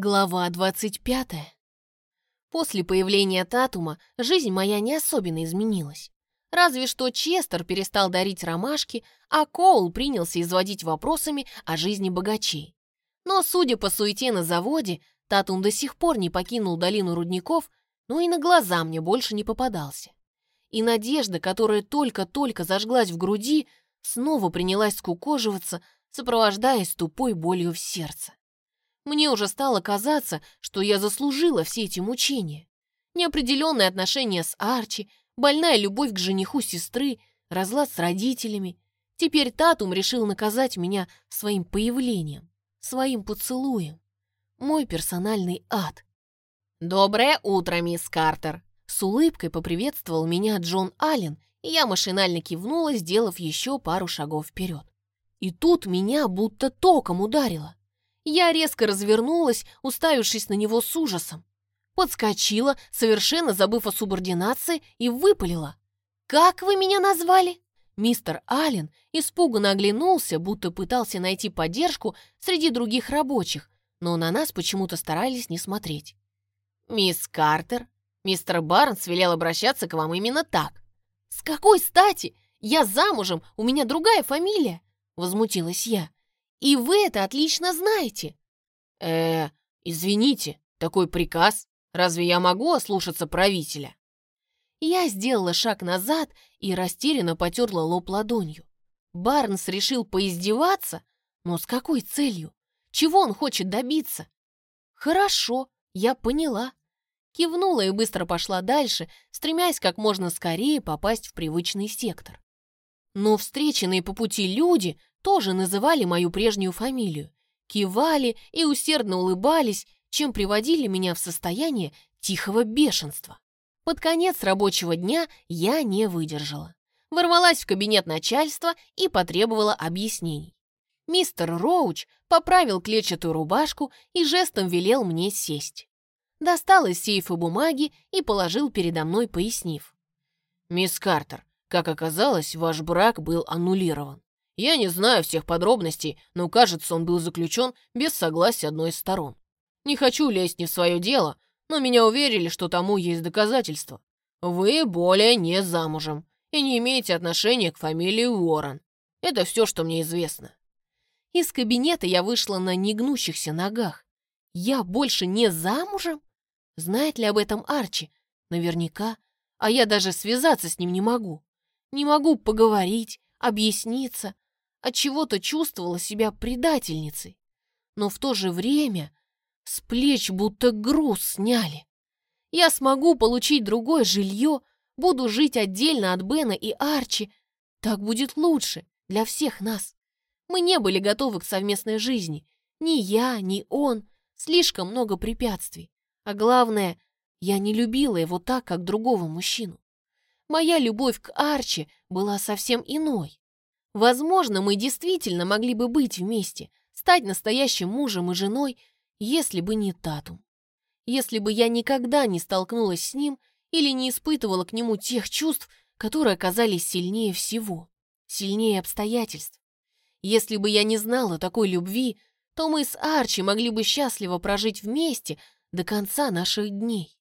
Глава 25. После появления Татума жизнь моя не особенно изменилась. Разве что Честер перестал дарить ромашки, а Коул принялся изводить вопросами о жизни богачей. Но, судя по суете на заводе, Татум до сих пор не покинул долину рудников, но и на глаза мне больше не попадался. И надежда, которая только-только зажглась в груди, снова принялась скукоживаться, сопровождаясь тупой болью в сердце. Мне уже стало казаться, что я заслужила все эти мучения. Неопределенные отношения с Арчи, больная любовь к жениху сестры, разлад с родителями. Теперь Татум решил наказать меня своим появлением, своим поцелуем. Мой персональный ад. «Доброе утро, мисс Картер!» С улыбкой поприветствовал меня Джон Аллен, и я машинально кивнула, сделав еще пару шагов вперед. И тут меня будто током ударило. Я резко развернулась, уставившись на него с ужасом. Подскочила, совершенно забыв о субординации, и выпалила. «Как вы меня назвали?» Мистер Аллен испуганно оглянулся, будто пытался найти поддержку среди других рабочих, но на нас почему-то старались не смотреть. «Мисс Картер, мистер Барнс велел обращаться к вам именно так». «С какой стати? Я замужем, у меня другая фамилия!» Возмутилась я. И вы это отлично знаете. Э, извините, такой приказ. Разве я могу ослушаться правителя? Я сделала шаг назад и растерянно потерла лоб ладонью. Барнс решил поиздеваться, но с какой целью? Чего он хочет добиться? Хорошо, я поняла. Кивнула и быстро пошла дальше, стремясь как можно скорее попасть в привычный сектор. Но встреченные по пути люди тоже называли мою прежнюю фамилию, кивали и усердно улыбались, чем приводили меня в состояние тихого бешенства. Под конец рабочего дня я не выдержала. Ворвалась в кабинет начальства и потребовала объяснений. Мистер Роуч поправил клетчатую рубашку и жестом велел мне сесть. Достал из сейфа бумаги и положил передо мной, пояснив. «Мисс Картер, как оказалось, ваш брак был аннулирован. Я не знаю всех подробностей, но, кажется, он был заключен без согласия одной из сторон. Не хочу лезть не в свое дело, но меня уверили, что тому есть доказательства. Вы более не замужем и не имеете отношения к фамилии Уоррен. Это все, что мне известно. Из кабинета я вышла на негнущихся ногах. Я больше не замужем? Знает ли об этом Арчи? Наверняка. А я даже связаться с ним не могу. Не могу поговорить, объясниться, от чего-то чувствовала себя предательницей. Но в то же время с плеч будто груз сняли. Я смогу получить другое жилье, буду жить отдельно от Бена и Арчи. Так будет лучше для всех нас. Мы не были готовы к совместной жизни. Ни я, ни он. Слишком много препятствий. А главное, я не любила его так, как другого мужчину. Моя любовь к Арчи была совсем иной. Возможно, мы действительно могли бы быть вместе, стать настоящим мужем и женой, если бы не Татум. Если бы я никогда не столкнулась с ним или не испытывала к нему тех чувств, которые оказались сильнее всего, сильнее обстоятельств. Если бы я не знала такой любви, то мы с Арчи могли бы счастливо прожить вместе до конца наших дней.